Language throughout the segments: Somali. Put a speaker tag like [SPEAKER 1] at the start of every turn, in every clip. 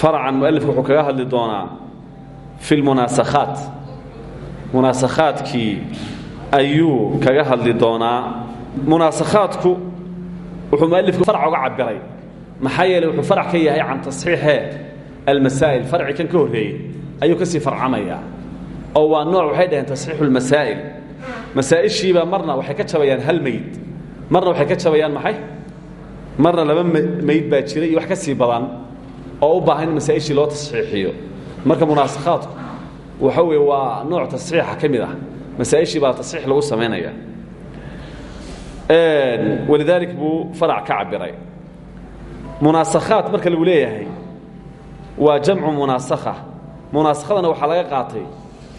[SPEAKER 1] faracan mualifku wuxuu kaga hadli doonaa fi lmunaasakhaat munaasakhaadkii ayuu kaga hadli doonaa. Munaasakhaadku wuxuu mualifku farc uga cabiray maxaa yeeley wuxuu farac ka yahay can tasxiixee almasaa'il. Farci kan ka horreeyey ayuu ka sii farcamayaa oo waa nooc waxay dhaheen tasxiixu lmasaa'il masaa'ishiibaa marna waxay ka jabayaan hal meyd marna waxay ka jabayaan maxay? Marna laba mayd baa jira iyo wax ka sii badan oo u baahan in loo tasxiixiyo. Marka munaasakhaadku waxa weye waa nooc tasxiixa ka mid ah. Baa tasxiix lagu samaynaya walidaalik buu farac ka cabiray marka lagu leeyahay waa jamcu munaasakha. Munaasakhadana waxaa laga qaatay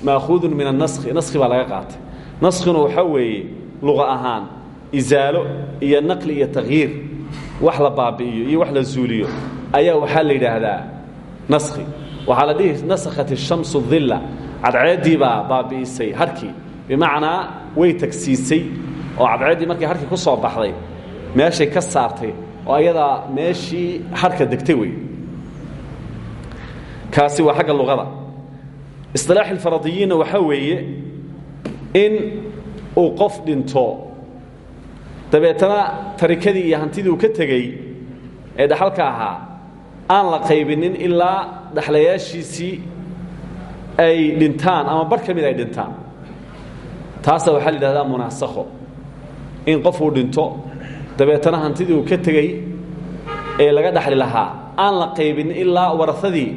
[SPEAKER 1] maakuudun min anaskhi naskhi baa laga qaatay. Naskhina waxaa weeye luqa ahaan isaalo iyo naqli iyo takhyiir wax la baabi'iyo iyo wax la zuuliyo ayaa waxaa la yidhaahdaa naskhi. Waxaa la dhihi nasakhat ishamsu dilla cadceeddii baa baabi'isay harkii. Bimacnaa way tagsiisay oo cadceeddii markii harkii ku soo baxday meeshay ka saartay oo ayadaa meeshii harka degtay wey kaasi waa xagga luqada. Isilaaxi ilfaradiyiinna waxaa weeye in uu qof dhinto. Tarikadii iyo ka tegey ee dhaxalka ahaa aan la qaybinin ilaa dhaxlayaashiisii ay dhintaan ama bar ka mid ay dhintaan. Taasa waxaa la yidhahdaa munaasakho. In qofuu dhinto dabeetana hantidii uu ka tegey ee laga dhaxli lahaa aan la qaybinin ilaa warahadii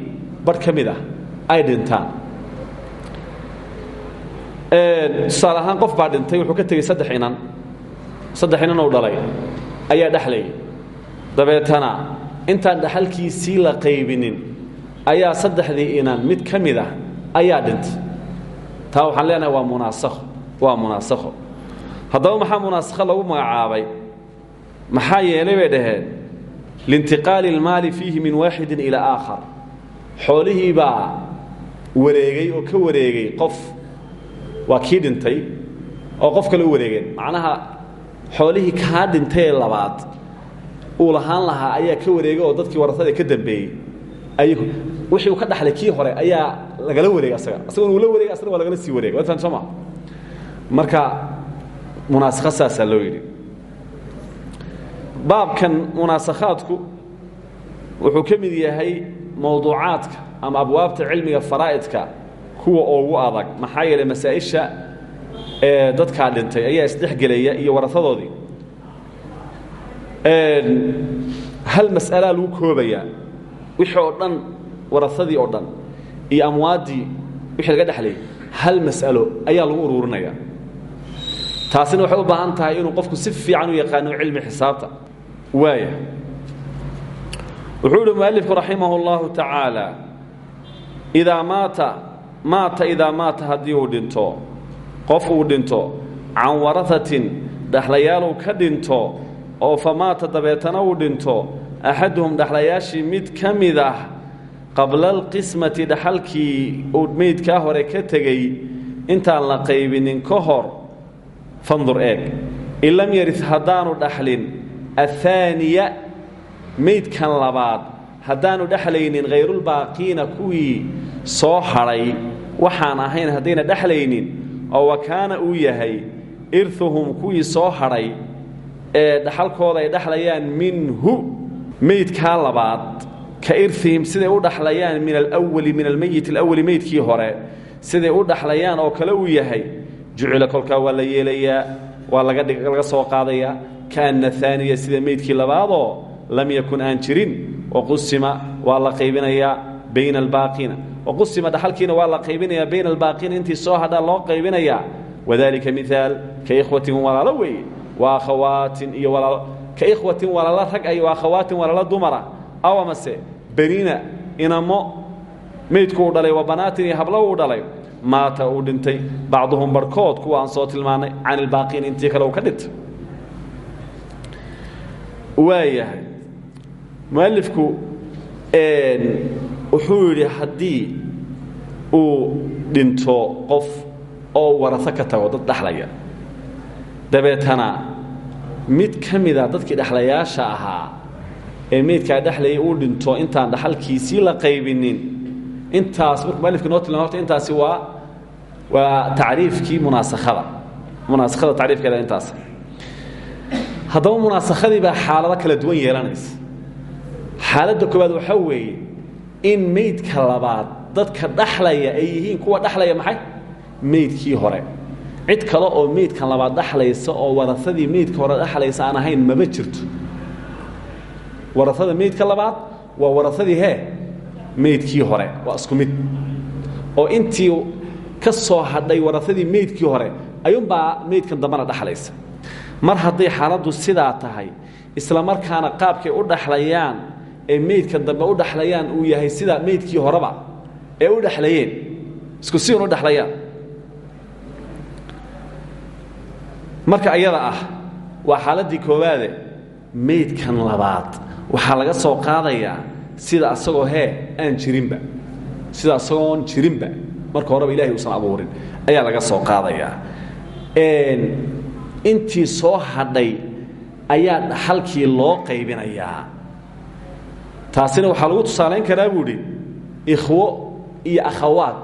[SPEAKER 1] bar ka mid ah ay dhintaan. Tusaale ahaan qof baa dhintay wuxuu ka tegey saddex inan. Saddex inan ou dhalay ayaa dhexlayay dabeetana intaan dhaxalkiisii la qaybinin ayaa saddexdii inan mid ka mid ah ayaa dhintay. Taa waxaan leenahay waa munaasakho waa munaasakho. Haddaba maxaa munaasakho lagu magacaabay? Maxaa yeelay bay dhaheen liintiqaali اlmaali fiihi min waaxidin ilaa aakhar. Xoolihii baa wareegay oo ka wareegay qof waa kii dhintay oo qof kale u macnaha xoolihii kaa dhintay ee labaad uu lahaan lahaa ayaa ka wareegay oo dadkii warasada ka dambeeyey. Wixii uu ka dhaxlay kii hore ayaa lagala wareegay asaga. Asagona uu la wareegay asna waa lagala sii wareegay. Waad fahan soo ma? Marka munaasakha saasaa loo yidhi. Baabkan munaasakhaadku wuxuu ka mid yahay mowduucaadka ama abwaabta cilmiga faraa'idka kuwa ugu adag. Maxaa yeelay masaa-isha ee dadkaa dhintay ayaa isdhexgelaya iyo warahadoodii hal mas'alaa lagu koobayaa. Wixii oo dhan warahadii oo dhan iyo amwaaddii wixii laga dhexlayay hal mas'alo ayaa lagu uruurinaya taasina waxay u baahan tahay inuu qofku si fiican u yaqaano cilmi xisaabta. Waaya wuxuu ihi mualifku raximah اllahu tacaala idaa maata maata idaa maata haddii uu dhinto qof uu dhinto can warahatin dhaxlayaaluu ka dhinto oo fa maata dabeetana uu dhinto axaduhum dhaxlayaashii mid ka mid ah qabla alqismati dhaxalkii uu meydkaa hore ka tegey intaan la qaybinin ka hor fandur eeg. In lam yaris haddaanu dhaxlin ahaaniya meydkan labaad haddaanu dhexlaynin hayrulbaaqiina kuwii soo hadhay waxaan ahayn haddayna dhexlaynin oo wa kaana uu yahay irhuhum kuwii soo hadhay ee dhaxalkooda ay dhexlayaan minhu meydkaa labaad ka irihim siday u dhaxlayaan min alwali min almeyit alawali meydkii hore siday u dhaxlayaan oo kale uu yahay jucila kolkaa waa la yeelayaa waa laga soo qaadayaa kaana aaniya sida meydkii labaadoo lam yakun aan jirin waqusima waa la qaybinayaa bayna albaaqiina waqusima dhaxalkiina waa la qaybinayaa bayna albaaqiina intii soo hadhaa loo qaybinayaa wadalika miaal ka ikhwatin walaalo weeye wa akhawaatin iyo ka ikhwatin walaalo rag ay wa akhawaatin walaalo dumara. Aw amase beniina inamo meydku uu dhalay wa banaatin iyo hablo dhalay. Maata uu dhintay bacduhum barhkood kuwa aan soo tilmaannay can ilbaaqiin intii kale uu ka dhintay. Waayahay mualifku wuxuu yidhi haddii uu dhinto qof oo warasa ka tago dad dhexlaya dabeetana mid ka mida dadkii dhexlayaasha ahaa ee meydkaa dhexlayay uu dhinto intaan dhaxalkiisii la qaybinin intaas markuu mualifka noo horta intaasi waa waa tacriifkii munaasakhada munaasakhada tacriifkeeda intaas. Haddaba munaasakhadii baa xaalado kala duwan yeelanaysa. Xaaladda koowaad waxaa weeye in meydka labaad dadka dhaxlaya ay yihiin kuwa dhaxlaya maxay? Meydkii hore cid kale oo meydkan labaad dhaxlaysa oo warasadii meydka hore dhaxlaysa aan ahayn maba jirto. Warasada meydka labaad waa warasadii hee meydkii hore waa isku mid. Oo intii ka soo hadhay warasadii meydkii hore ayuunbaa meydkan dambana dhaxlaysa. Mar hadday xaaladdu sidaa tahay isla markaana qaabkay u dhaxlayaan ee meydka dambe u dhaxlayaan uu yahay sida meydkii horeba ee u dhexlayeen isku si un u dhexlayaan marka ayada ah waa xaaladdii koowaade meydkan labaad. Waxaa laga soo qaadayaa sida asagoo hee aan jirinba. Sida asagoon jirinba marka horeba ilahay uusan abuurin ayaa laga soo qaadayaa intii soo hadhay ayaa dhaxalkii loo qaybinayaa. Taasina waxaa lagu tusaalayn karaa buu idhi ikhwo iyo akhawaad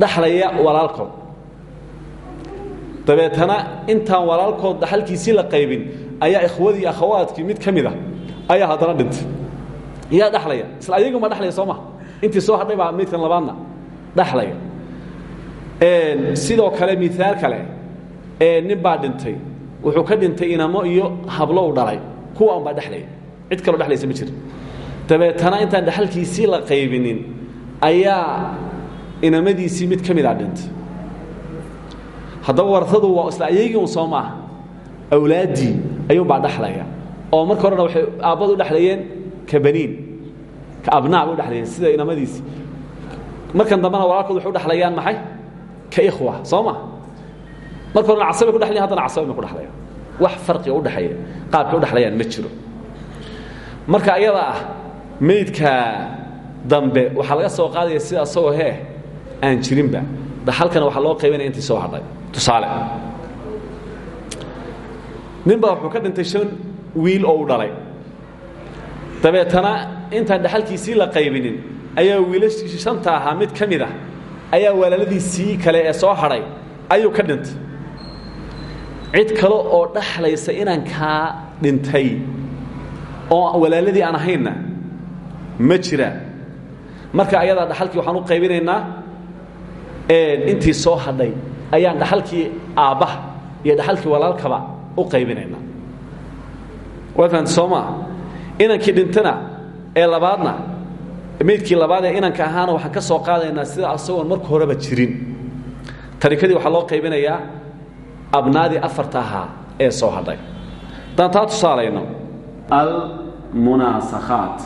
[SPEAKER 1] dhaxlaya walaalkood dabeetana intaan walaalkood dhaxalkiisii la qaybin ayaa ikhwadii akhawaadkii mid ka a ayaa haddana dhintay yaa dhaxlaya. Isla ayaguma dhaxlaya soo maha intii soo hadhay baa midkan labaadna dhaxlaya. Sidoo kale miaal kale nin baa dhintay. Wuxuu ka dhintay inamo iyo hablo u dhalay. Kuwa un baa dhelaya cid kaloo dhelaysa ma jiro dabeetana intaan dhaxalkiisii la qaybinin ayaa inamadiisii mid ka mida dhintay haddaba waradu waa isla ayagii un soo maaha. Awlaaddii ayuunbaa dhaxlaya oo marka horena waxay aabbadu dhexlayeen ka baniin ka abnaa u dhexlayeen sida inamadiisii markan dambena walaalkood waxay u maxay? Ka ikhwa soo ma marka horena casabay ku dhexlayan haddana wax farqiga u dhexeeya qaabkay u dhexlayaan ma jiro. Marka ayada ah meydka dambe waxaa laga soo qaadaya sida asagoo hee aan jirinba. Dhaxalkana waxaa loo qaybinaya intii soo hadhay tusaale. Nin baa wuxuu ka dhintay shan wiil oo u dhalay. Dabeetana intaan dhaxalkiisii la qaybinin ayaa wiilashii shanta ahaa mid ka mid ah ayaa walaaladiisii kale ee soo hadhay ayuu ka dhintay. Cid kale oo dhaxlaysa inaan kaa dhintay oo walaaladii aan ahaynna ma jiraan marka ayadaa dhaxalkii waxaan u qaybinaynaa intii soo hadhay ayaan dhaxalkii aabbaha iyo dhaxalkii walaalkaba u qaybinaynaa. Waa fahamta soo maa inankii dhintana ee labaadna meydkii labaad ee inanka ahaana waxaan ka soo qaadaynaa sida asagoon marka horeba jirin. Tarikadii waxaa loo qaybinayaa abnaadii afarta ee soo hadhay. Haddaan taa tusaalayno. Almunaasakhaat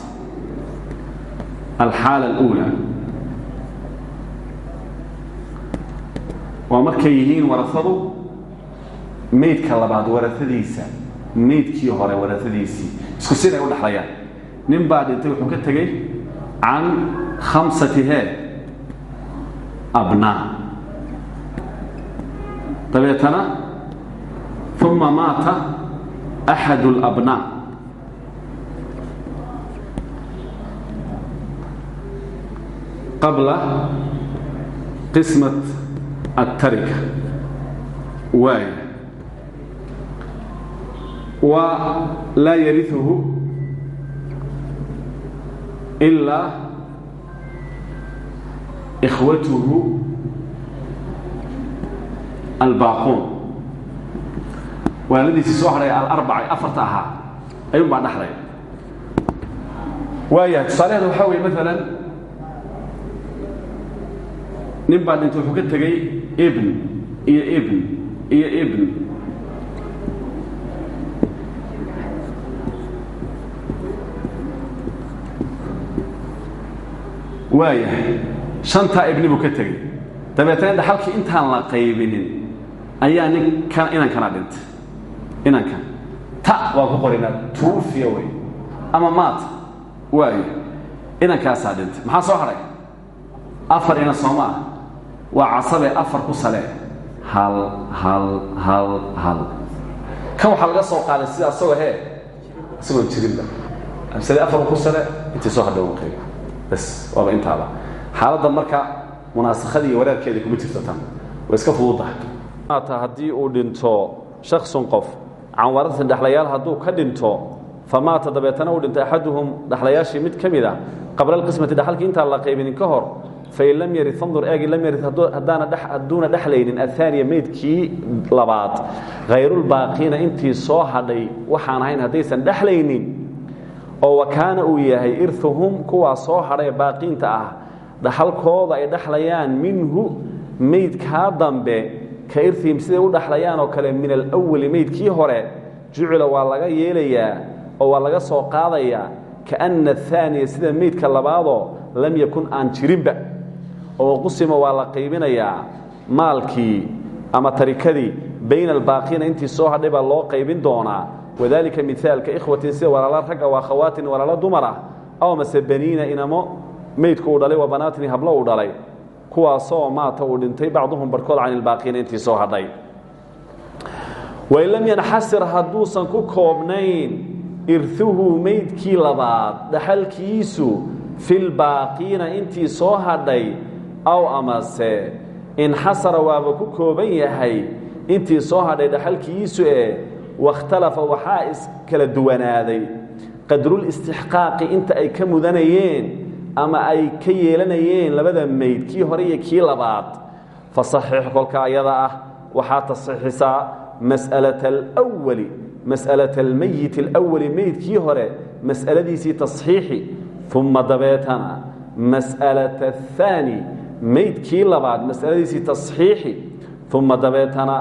[SPEAKER 1] alxaala aluulaa waa markay yihiin warasadu meydka labaad warasadiisa meydkii hore warasadiisii isku siday u dhexlayaan nin baa dhintay wuxuu ka tegey can khamsati hee abnaa. Dabeetana uma maata axad اlabnaa qabla qismat attarika waaya waa laa yariuhu ilaa ikhwatuhu albaaquun walaaladiisii soo hadhay alarbaca afarta ahaa ayuun baa dhaxlay waaya tusaalaheeda waxaa weeye maalan nin baa ka tegey ibn iyo ibn iyo ibn. Waayahay shantaa ibni buu ka tegey. Dabeetana dhaxalkii intaan la qaybinin ayaa ninkan inankana dhintay inankan ta waa ku qorinaa tuufiya wey ama maata waayo inankaasaa dhintay maxaa soo hadhay afar ina ah waa casabe afar ku sale. Hal hal hal hal. Kan waxaa laga soo qaaday sida asagoo hee? Isagoo jirinba amsade afar ku sale intii soo hadha qayb bas waaba intaaba. Xaaladda marka munaasakadii iyo waraarkeeda kuma jirto tan. Way iska fududahay. Maata haddii uu dhinto shaksun qof can waratin dhexlayaal hadduu ka dhinto famaata dabeetana uu dhinto axaduhum dhexlayaashii mid ka mid a qabla alqismati dhaxalkii intaan la qaybinin ka hor fain lam yarid fandur eegi lam yarid hadduuna dhexlaynin ahaaniya meydkii labaad hayrulbaaqiina intii soo hadhay waxaan ahayn haddaysan dhexlaynin oo wakaana uu yahay irhuhum kuwaa soo hadhay baaqiinta ah dhaxalkooda ay dhexlayaan minhu meydkaa dambe ka irihim siday u dhexlayaan oo kale min alwali meydkii hore jucila waa laga yeelayaa oo waa laga soo qaadayaa kaana ahaaniya sida meydka labaadoo lam yakun aan jirinba oo qusima waa la qaybinayaa maalkii ama tarikadii bayna albaaqiina intii soo hadhay baa loo qaybin doonaa. Wadalika miaalka ikhwatin sida walaala ragga waa khawaatin walaalo dumar ah. Aw mase baniina inamo meydku uu dhalay waa banaatin hablo uu dhalay. Kuwaasoo maata uu dhintay bacduhum barhkood can ilbaaqiina intii soo hadhay. Wain lam yanxasir hadduusan ku koobnayn irhuhu meydkii labaad dhaxalkiisu filbaaqiina intii soo hadhay aw amase inxasara waaba ku kooban yahay intii soo hadhay dhaxalkiisu ee wakhtalafa waxaa iskala duwanaaday qadrulistixqaaqi inta ay ka mudanayeen ama ay ka yeelanayeen labada meyd kii hore iyo kii labaad fa saxiix kolka ayada ah waxaa taصiixisaa mas'alaة اlأwali mas'alaة almeyit اlأwali meydkii hore mas'aladiisii taصxiixi uma dabeetana mas'alaة الثaani meydkii labaad mas'aladiisii taصxiixi uma dabeetana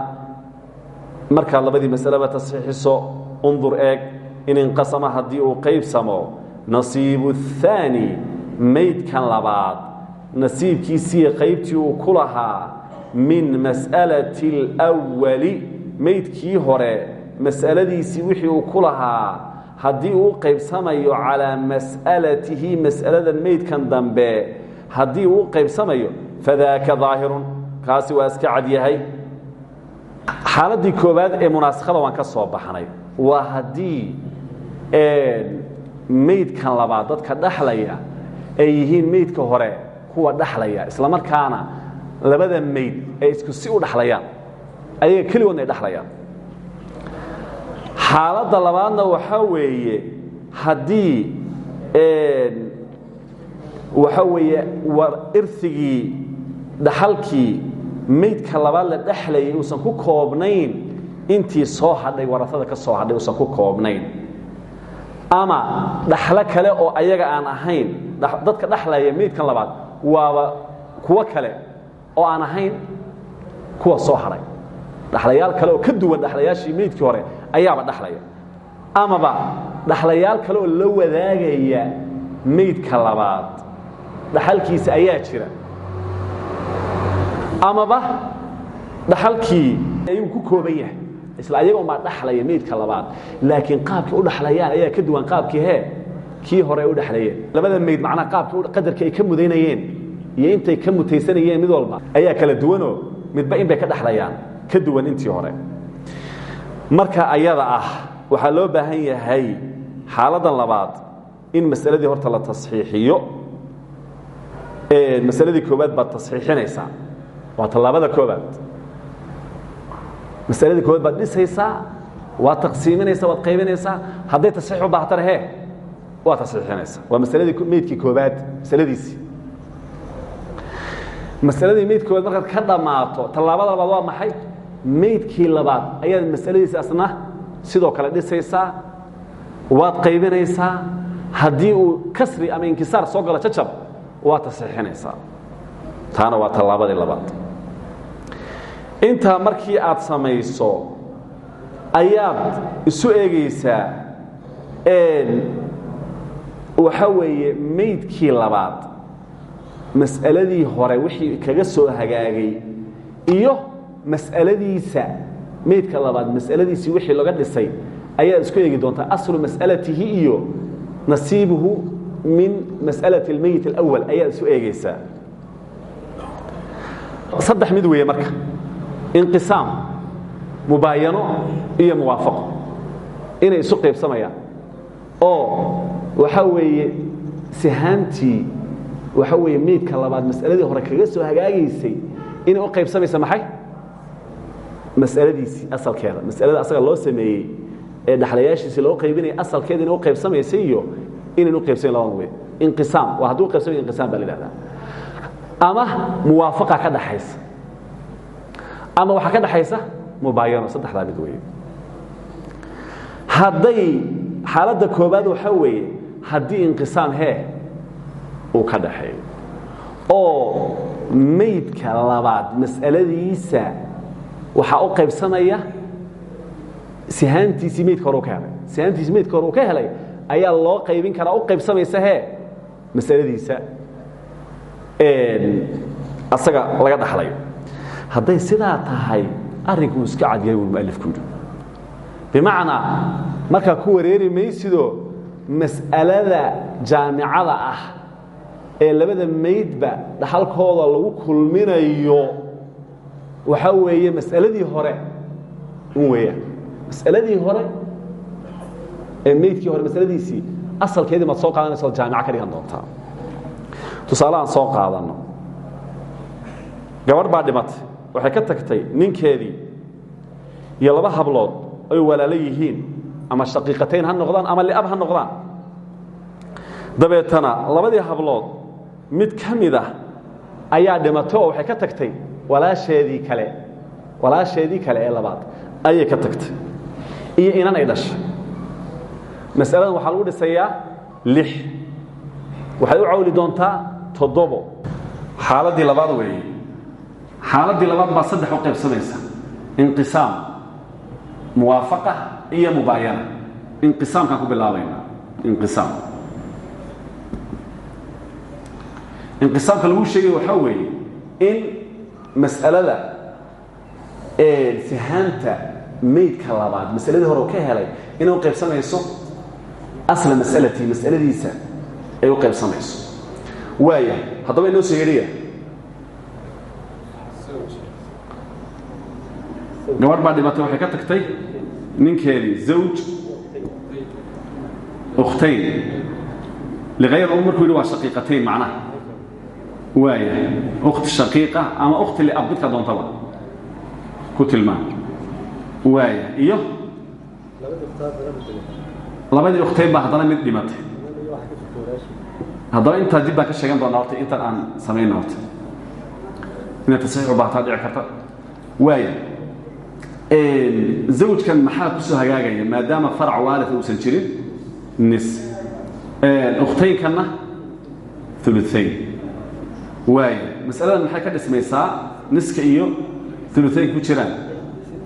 [SPEAKER 1] markaad labadii masaleba tasxiixiso undur eeg in inqasama haddii uu qaybsamo nasiibu الثaani meydkan labaad nasiibkiisii qaybtii uu ku lahaa min mas'alati اlأwali meydkii hore mas'aladiisii wixii uu ku lahaa haddii uu qaybsamayo calaa mas'alatihi mas'aladan meydkan dambe haddii uu qaybsamayo fadaaka daahirun kaasi waa iska cad yahay. Xaaladdii koowaad ee munaasakhada waan ka soo baxnay waa haddii meydkan labaad dadka dhaxlaya ay yihiin meydka hore kuwa dhaxlaya isla markaana labada meyd ay isku si u dhaxlayaan ayaga keligoodna ay dhaxlayaan. Xaaladda labaadna waxaa weeye haddii waxa weeye war irigii dhaxalkii meydka labaad la dhexlayay uusan ku koobnayn intii soo hadhay warasada ka soo hadhay uusan ku koobnayn. Ama dhaxlo kale oo ayaga aan ahayn dadka dhaxlaya meydkan labaad waaba kuwo kale oo aan ahayn kuwa soo hadhay. Dhaxlayaal kale oo ka duwan dhaxlayaashii meydkii hore ayaaba dhaxlaya. Amaba dhaxlayaal kale oo la wadaagaya meydka labaad dhaxalkiisa ayaa jira. Amaba dhaxalkii ayuu ku kooban yahay. Isla ayaga unbaa dhaxlaya meydka labaad. Laakiin qaabkay u dhaxlayaan ayaa ka duwan qaabkii hee. Kii hore ay u dhexlayeen labada meyd macnaa qaabkii qadarka ay ka mudaynayeen iyo intay ka mutaysanayeen mid walba ayaa kala duwanoo. Midba in bay ka dhexlayaan ka duwan intii hore. Marka ayada ah waxaa loo baahan yahay xaaladan labaad in masaladii horta la tasxiixiyo masaladii koowaad baad tasxiixinaysaa. Waa tallaabada koobaad masaladii koowaad baad dhisaysaa waad taqsiiminaysaa waad qaybinaysaa hadday tasxiix u baahatana he waa tasxiixinaysaa. Waa masaladii meydkii koobaad masaladiisii masaladii meydkii koobaad markaad ka dhammaato tallaabada labaad waa maxay? Meydkii labaad ayaad masaladiisi asna sidoo kale dhisaysaa waad qaybinaysaa haddii uu kasri ama inkisaar soo galo jajab waad tasxiixinaysaa taana waa tallaabadii labaad. Intaa markii aad samayso ayaad isu eegaysaa waxa weeye meydkii labaad mas'aladii hore wixii kaga soo hagaagay iyo mas'aladiisa meydka labaad mas'aladiisii wixii laga dhisay ayaad isku eegi doontaa aslu mas'alatihi iyo nasiibuhu min mas'alati اlmeyit اlأwal ayaad isu eegaysaa saddex mid weeye marka inqisaam mubaayano iyo muwaafaqo inay isu qaybsamayaan oo waxa weeye sihaantii waxa weeye meydka labaad mas'aladii hore kaga soo hagaagaysay inay u qaybsamaysa maxay mas'aladiisii asalkeeda mas'alada asaga loo sameeyey ee dhaxlayaashiisii loo qaybinaya asalkeeda inay u qaybsamaysa iyo inayn u qaybsamayn labadan wey inqisaam waa hadduu qaybsamaya inqisaam baa la ama muwaafaqa ka dhaxaysa. Ama waxaa ka dhaxaysa mubaayano saddexdaa mid weeye. Hadday xaaladda koobaad waxaa weeye haddii inqisaam hee uu ka dhaxeeyo oo maydka labaad mas'aladiisa waxaa u qaybsamaya sihaantiisii maydka hore u ka helay. Sihaantiisii maydka hore uu ka helay ayaa loo qaybin karaa u qaybsamaysa hee? Masaladiisa asaga laga dhaxlayo. Hadday sidaa tahay arrinkuu iska cadyahay wuu mualifku yidhi. Bimacnaa markaa ku wareeri maysido mas'alada jaamicada ah ee labada maydba dhaxalkooda lagu kulminayo waxaa weeye mas'aladii hore un weeyaan mas'aladii hore ee maydkii hore masaladiisii asalkeedii maad soo qaadanaysa od jaamica ka dhigan doontaa. Tusaalehaan soo qaadanno gabadh baa dhimatay waxay ka tagtay ninkeedii iyo laba hablood ay walaalo yihiin ama shaqiiqatayn ha noqdaan ama liab ha noqdaan. Dabeetana labadii hablood mid ka mid ah ayaa dhimatay oo waxay ka tagtay walaasheedii kale walaasheedii kale ee labaad ayay ka tagtay. Iyo inan ay dhashay masaladan waxaa lagu dhisayaa lix. Waxay u cawli doontaa toddobo. Xaaladdii labaad weeye. Xaaladdii labaad baa saddex u qaybsamaysa inqisaam muwaafaqa iyo mubaayana. Inqisaamkaan ku bilaabayna. Inqisaam. Inqisaamka lagu sheegay waxaa weeye in mas'alada sihaanta maydka labaad masaladii hore u ka helay inay u asla mas'alatii mas'aladiisa ay u qaybsamayso. Waaya haddaba inoo soo yedhiya gabadh baa dhimatay waxay ka tagtay ninkeedii zawj ukhtayn. Liayr um markuu yidhi waa shaqiiqatayn macnaha. Waaya ukhti shaqiiqa ama ukhti liab midka doontaba ku tilmaam waaya iyo labadii ukhtayn baa haddana mid dhimatay. Haddaba intaa dib baan ka sheegan doonaa horta intan aan samayna horta inay tasxiix u baataa dhici karta. Waaya zawjkan maxaa ku soo hagaagaya? Maadaama farac waalida uusan jirin nis. Ukhtaynkanna uluayn waaya masaladan maxay ka dhismaysaa? Niska iyo uluayn ku jiraan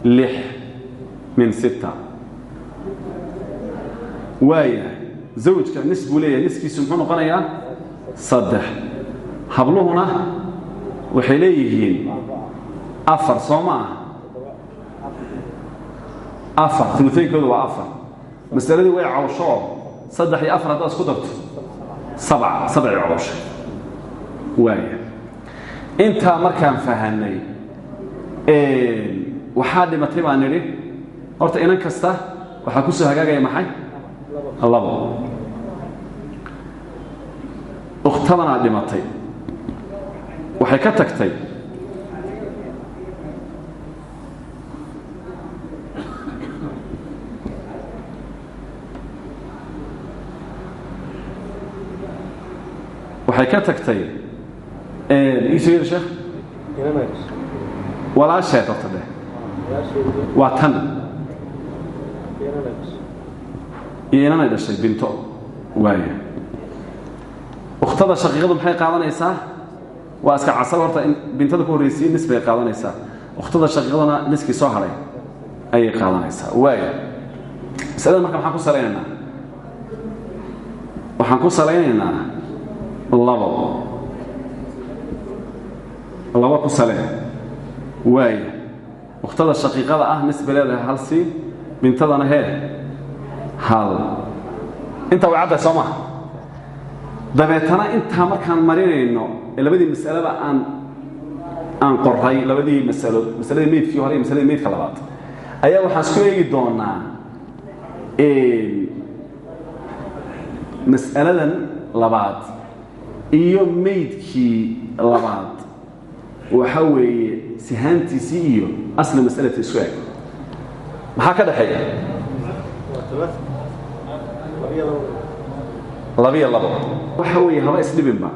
[SPEAKER 1] lix min sitta waaya zawjka nis buu leeyahay niskiisu muxuu noqonayaa saddex habluhuna waxay leeyihiin afar soo ma aha afar ulutaynkooda waa afar masaladii way cawshoo saddex iyo afar haddaad isku darto sabca sabcay cawsha waaya intaa markaan fahanay waxaa dhimatay baan nidhi horta inan kasta waxaa ku soo hagaagaya maxay labo. Ukhtadanaa dhimatay. Waxay ka tagtay. Waxay ka tagtay walaasheed horta dheh. Waa tan iyo inanay dhashay binto waaya ukhtada shaqiiqadu maxay qaadanaysaa? Waa iska casab horta in bintada ku horraysiye nis bay qaadanaysaa. Ukhtada shaqiiqaduna niskii soo hadhay ayay qaadanaysaa waaya masalada marka maxaan ku salaynaynaa? Waxaan ku salaynaynaa labo. Laba ku sale waaya ukhtada shaqiiqada ah nisba leedahay hal siin bintadana hee hal. Intaa way caddahay soo maha dabeetana intaa markaan marinayno labadii masaleba aan aan qoray labadii masalo masaladii meydkii hore iyo masaladii meydka labaad ayaa waxaan isku eegi doonaa mas'aladan labaad iyo meydkii labaad. Waxa weeye sihaantiisii iyo asli masalati isku eg maxaa ka dhexeeya labiyo labo. Waxa weeye haba isdhibinba.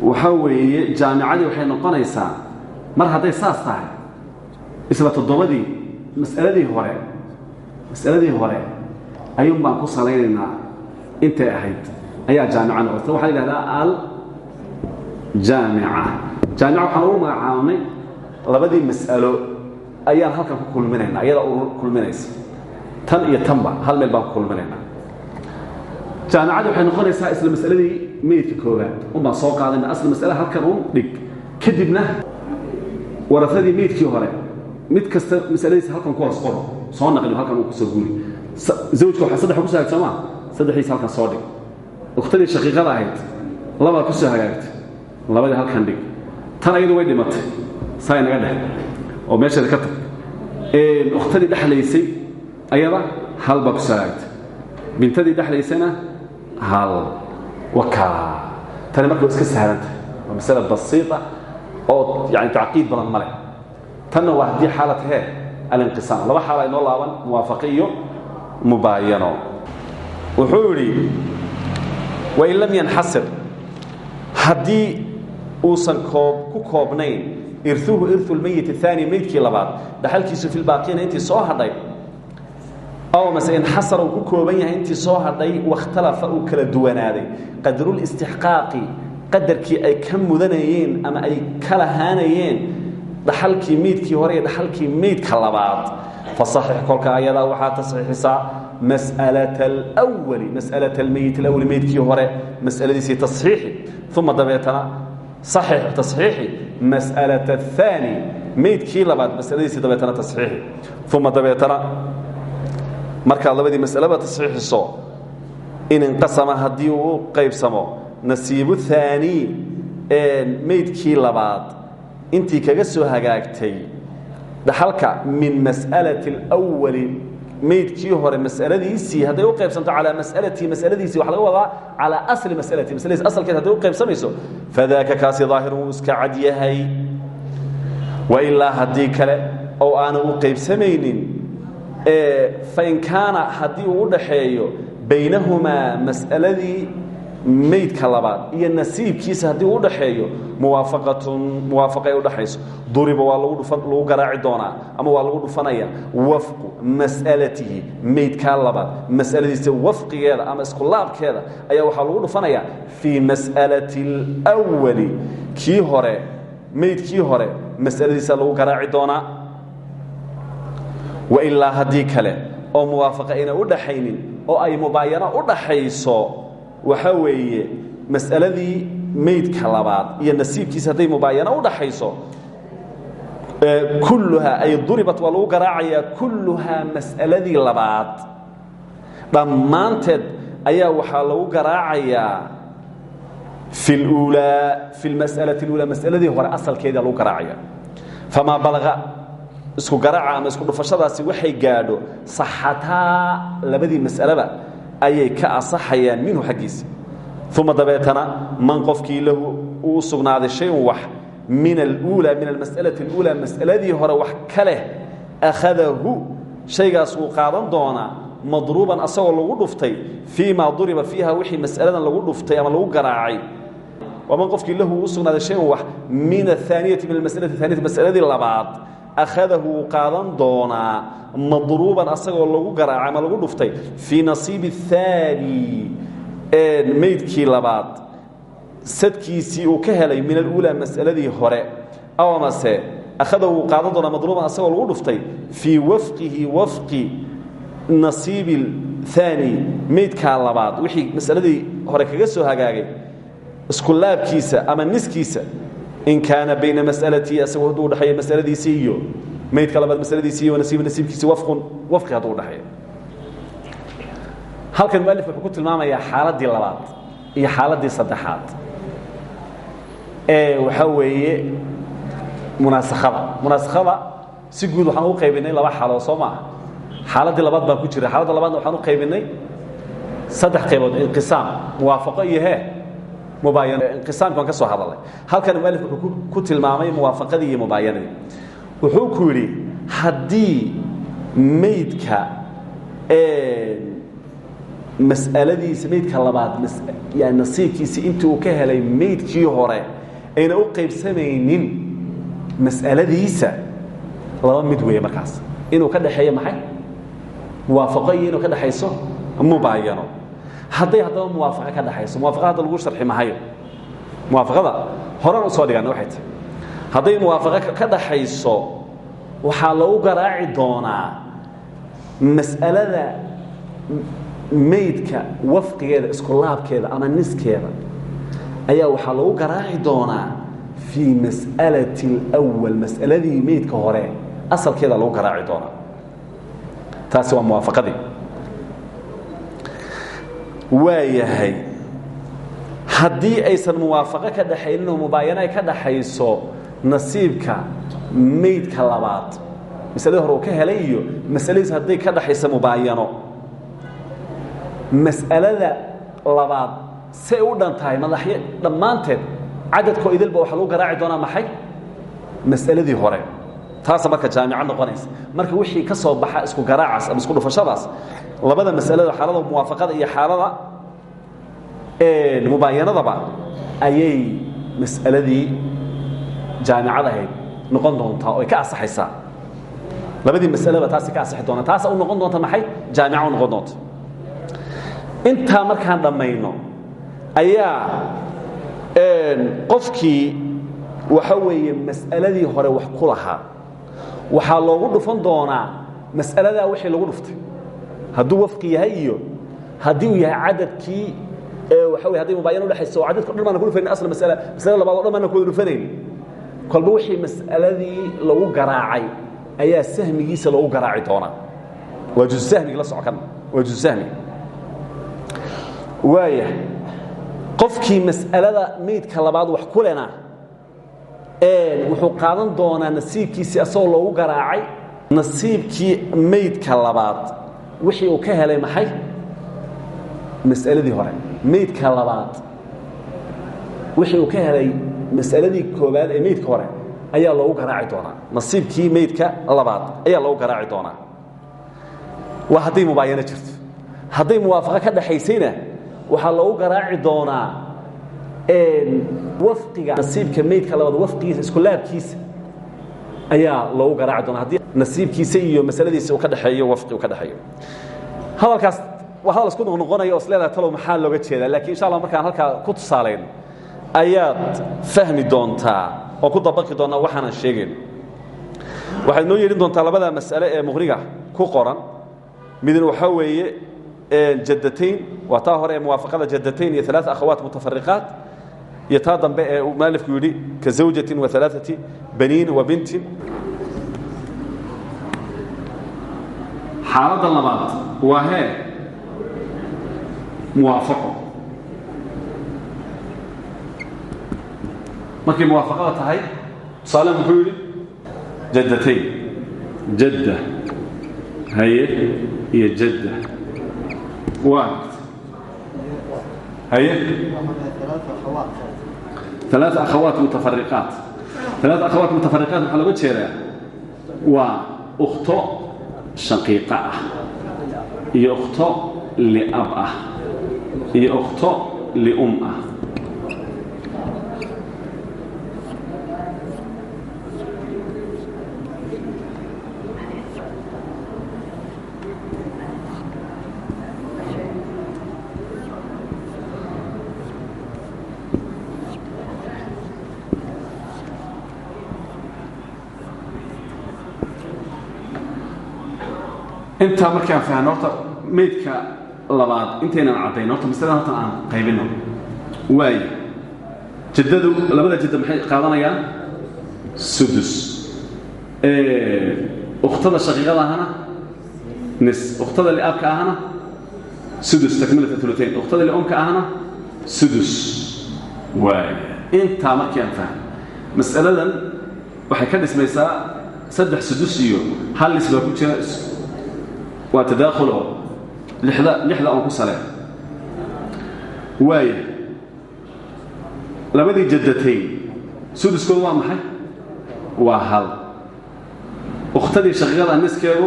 [SPEAKER 1] Waxa weeye jaamicadii waxay noqonaysaa mar hadday saas tahay isla toddobadii mas'aladii hore mas'aladii hore ayuun baan ku salaynaynaa intay ahayd. Ayaa jaamica noqota waxa la yidhahdaa aljaamica jaamica. Waxaan ugu magacaabnay labadii mas'alo ayaan halkan ku kulminaynaa iyada u kulminaysa tan iyo tanba hal meel baan ku kulminaynaa. Jaamicadii waxay isla masaladii meydka koowaad. Un baan soo qaadayna asl masale halkan un dhig. Kadibna warafadii meydkii hore mid kasta masaladiisa halkan ku hoos qoro soo naqlio halkan uu ku soo guuri. Zawjka waxaa saddex ku soo hagaag soomaa halkan soo dhig. Ukhtadii shaqiiqada ahayd labaa ku soo hagaagtay labadii halkan dhig. Tan ayadu way dhimatay. Saa inaga oo meesheeda ka tag. Ukhtadii dhexlaysay ayada hal baa kusoo hagaagtay bintadii dhexlaysana hal wakaa tani marka waa iska sahlantahay waa masala basiita oo yani tacqiid badan ma leh tanna waa haddii xaalad hee alinqisaam laba xaala inoo laaban muwaafaqi iyo mubaayano wuxuu yidhi wain lam yanxasir haddii uusan koob ku koobnayn irثuhu irثu اlmeyit الثaani meydkii labaad dhaxalkiisu fi lbaaqiina intii soo hadhay aw mase inxasara uu ku kooban yahay intii soo hadhay wakhtalafa uu kala duwanaaday qadrulistixqaaqi qadarkii ay ka mudanayeen ama ay ka lahaanayeen dhaxalkii meydkii hore iyo dhaxalkii meydka labaad fasaxix kolka ayadaa waxaa tasxiixisaa mas'alata alwali mas'alata almeyit alawali meydkii hore mas'aladiisii tasxiixi uma dabeetana saxix tasxiixi mas'alata aani meydkii labaad mas'aladiisii dabeetana tasxiixi uma dabeetana markaad labadii masaleba tasxiixiso in inqasama haddii uu qaybsamo nasiibu haani meydkii labaad intii kaga soo hagaagtay dhaxalka min mas'alati اlأwali meydkii hore masaladiisii hadday u qaybsanto calaa masalatii masaladiisii waxa laga wadaa calaa asli masalati masaladiis asalkeed hadday u qaybsamayso fadaaka kaasi daahirun iska cad yahay. Wailaa haddii kale oo aana u qaybsamaynin fain kaana haddii uu u dhaxeeyo baynahumaa mas'aladii meydka labaad iyo nasiibkiisa haddii uu udhaxeeyo muwaafaqatun muwaafaqay udhaxayso duriba waa lagu garaaci doonaa ama waa lagu dhufanaya wafqu mas'alatihi meydkaa labaad. Mas'aladiisa wafqigeeda ama isku laabkeeda ayaa waxaa lagu dhufanayaa fii mas'alati اlwali kii hore meydkii hore mas'aladiisa lagu garaaci doonaa wailaa haddii kale oo muwaafaqa ayna u dhaxaynin oo ay mubaayano u dhaxayso waxa weeye mas'aladii meydka labaad iyo nasiibkiisa hadday mubaayano u dhaxayso kulluhaa ay duribat waa lagu garaacayaa mas'aladii labaad. Dhammaanteed ayaa waxaa lagu garaacayaa fi اlulaa fi lmas'alati اlulaa mas'aladii hore asalkeedaa lagu garaacaya famaa balaga isku garaaca ama isku dhufashadaasi waxay gaadho saxataa labadii mas'aleba ayay ka asaxayaan minhu xaggiisa. Uma dabeetana man qofkii lahu uu sugnaaday shay wax min aluulaa min almas'alati aluulaa mas'aladii hore wax ka leh akhadahu shaygaas wuu qaadan doonaa madruuban asagoo lagu dhuftay fii maa duriba fiiha wixii mas'aladan lagu dhuftay ama lagu garaacay. Waa man qofkii lahu uu sugnaaday shay wax min ahaaniyati min almasalati aaniyati mas'aladii labaad akhadahu qaadan doonaa madruuban asagoo lagu garaacay ama lagu dhuftay fii nasiibi aani maydkii labaad. Sadkiisii uu ka helay min aluulaa masaladii hore. Aw amase akhadahu wuu qaadan doonaa madruuban asagoo lagu dhuftay fii wafqihi wafqi nasiibi aani maydkaa labaad. Wixii masaladii hore kaga soo hagaagay iskulaabkiisa ama niskiisa in kaana bayna mas'alatii asagoo hadduu udhexeeyo masaladiisii iyo maydka labaad masaladiisii iyo nasiib nasiibkiisi wafqun wafqi hadduu udhexeeyo halkan mualif wuxuu ku tilmaamayaa xaaladdii labaad iyo xaaladdii saddexaad. Ee waxaa weeye munaasakhada. Munaasakhada si guud waxaan u qaybinay laba xaalood soo maaha xaaladdii labaad baan ku jira xaaladda labaadna waxaan u qaybinay saddex qaybood. Inqisaam muwaafaqo iyo hee inqisaamki waan ka soo hadalnay halkan mualif wuxuu ku tilmaamay muwaafaqadii iyo mubaayanadii wuxuu ku yidhi haddii maydka mas'aladiisa maydka labaad nasiibkiisi intii uu ka helay maydkii hore ayna u qaybsamaynin mas'aladiisa laba mid weeye markaas. Inuu ka dhexeeyo maxay? Muwaafaqo iyo inuu ka dhexayso mubaayano hadday haddaba muwaafaqo ka dhexayso muwaafaqada lagu sharxi mahayo muwaafaqada horan u soo dhiganna waxay tahay. Hadday muwaafaqo ka dhaxayso waxaa lagu garaaci doonaa mas'alada maydka wafqigeeda iskulaabkeeda ama niskeeda. Ayaa waxaa lagu garaaci doonaa fii mas'alati اlأwal mas'aladii maydka hore asalkeeda lagu garaaci doonaa. Taasi waa muwaafaqadii waa yahay. Haddii aysan muwaafaqo ka dhaxaynin oo mubaayano ay ka dhaxayso nasiibka maydka labaad masaladii hore uu ka helay iyo masaladiis hadday ka dhaxaysa mubaayano. Mas'alada labaad say u dhan tahay madaxyo dhammaanteed cadadkoo idilba waxaa lagu garaaci doonaa maxay? Mas'aladii hore. Taasa marka jaamico noqonaysa. Marka wixii ka soo baxa isku garaacaas ama isku dhufashadaas labada masalada xaalada muwaafaqada iyo xaalada mubaayanadaba ayay mas'aladii jaamicad ahayd noqon doontaa oo ay ka asaxaysaa labadii masaleba taasi ka asaxi doona taasa u noqon doonta maxay? Jaamica u noqon doonta. Intaa markaan dhammayno ayaa qofkii waxa weeye mas'aladii hore wax ku lahaa. Waxaa loogu dhufan doonaa mas'aladaa wixii lagu dhuftay hadduu wafqi yahay iyo haddii uu yahay cadadkii wey hadday oo cadadka o dhan baana ku dhufayn asla masala masalada labaad o dhan baana ku wada dhufanayn. Kolba wixii mas'aladii lagu garaacay ayaa sahmigiisa loogu garaaci doonaa. Waa jusahmigi la socokan waa jusahmigi waaya qofkii mas'alada maydka labaad wax ku lena wuxuu qaadan doonaa nasiibkiisii asagoo loogu garaacay nasiibkii maydka labaad wixii uu ka helay maxay? Mas'aladii hore. Maydka labaad. Wixii uu ka helay mas'aladii koobaad ee maydka hore ayaa loogu garaaci doonaa. Nasiibkii maydka labaad ayaa loogu garaaci doonaa. Waa hadday mubaayano jirto. Hadday muwaafaqo ka dhaxaysayna waxaa loogu garaaci doonaa wafqiga nasiibka maydka labaad wafqigiisa iskulaabkiisa ayaa loogu garaaci doonaa. Haddii nasiibkiisa iyo masaladiisa uu ka dhexeeyo wafqi uu ka dhexeeyo hadalkaas waa hadal isku noqnoqonaya oo isleedahay talow maxaa looga jeedaa lakiin insha allah markaan halkaa ku tusaalayn ayaad fahmi doontaa oo ku dabaqi doonaa waxaanan sheegayn waxaad noo yeedhin doontaa labada mas'ale ee muqriga ku qoran. Midna waxaa weeye jaddatayn. Waa taa hore ee muwaafaqada jaddatayn iyo alaa akhawaat mutafariqaat iyo taa dambe ee maalifku yidhi ka zawjatin wa alaaati baniin wa bintin. Xaaladda labaad waa hee? Muwaafaqo. Markay muwaafaqada tahay tusaale muxuu yidhi? Jaddatayn jadda. Haye iyo jadda. Waa. Haye aa akhawaat mutafariqaat alaa akhawaat mutafariqaat waxaa looga jeedaa waa ukhto shaqiiqo ah iyo ukhto liab ah iyo ukhto lium ah. Intaa markaan fahno horta maydka labaad intaynan caddayn horta masalada horta aan qaybino. Waayo jaddadu labada jadda maxay qaadanayaan? Sudus. Ukhtada shaqiiqada ahana? Nis. Ukhtada liabka ahana? Sudus takmilata ulutain ukhtada liumka ahana? Sudus. Waay intaa markii aan fahmo mas'aladan waxay ka dhismaysaa saddex sudus iyo hal nis baa ku jira waa tadaakhul oo lixda lixda oon ku saleen. Waaya labadii jaddatayn suduskoodu waa maxay? Waa hal. Ukhtadii shaqiiqada niskeedu